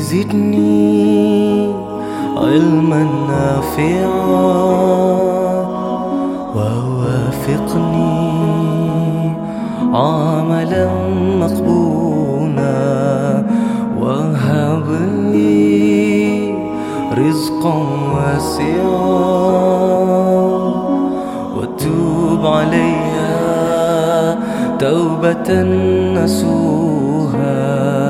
زدني علما نافعا ووافقني عملا مقبولا وهب لي رزقا واسعا وتوب عليها توبة نسوها.